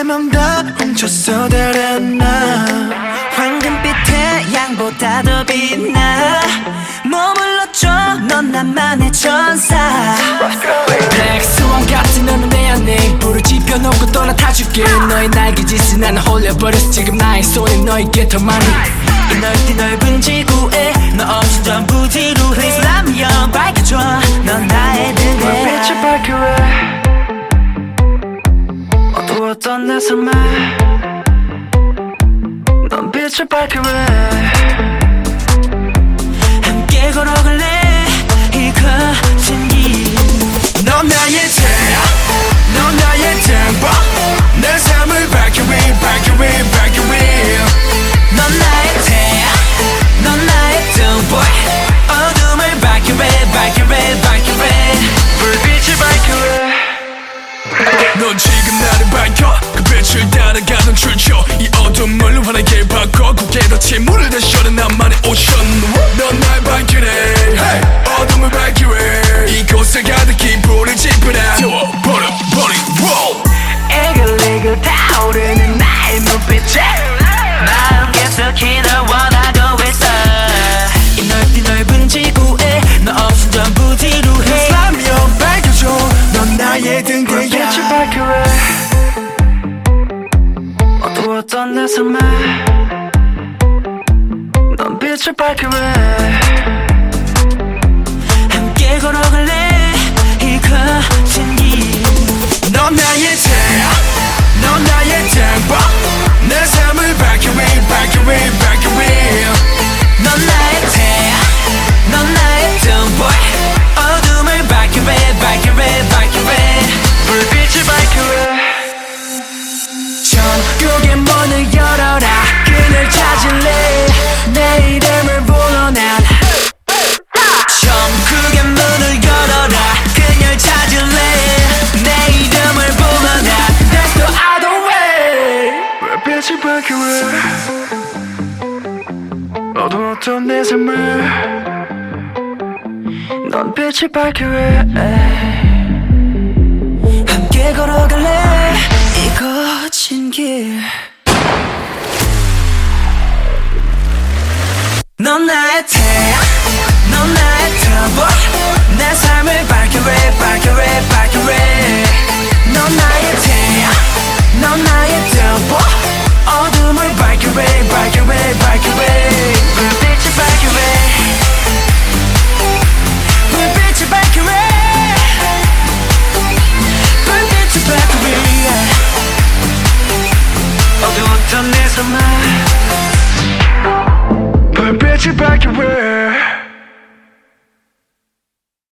내맘다 훔쳤어 다른 나 황금빛의 양보다 더 빛나. 머물렀죠 넌 나만의 천사. 백수원 같은 너는 내 안에 불을 지펴놓고 떠나 타줄게. 너의 날개짓은 나는 홀려버렸어. 지금 나의 손에 너에게 더 많이 이 넓디 넓은 지 어떤 내 삶에 넌 빛을 밝게 왜 함께 걸어갈래? 이거 진 나설 말넌 빛을 밝게 해 어두웠던 내 삶을 넌 빛을 밝게 해. 함께 걸어갈래? 이 거친 길넌 나.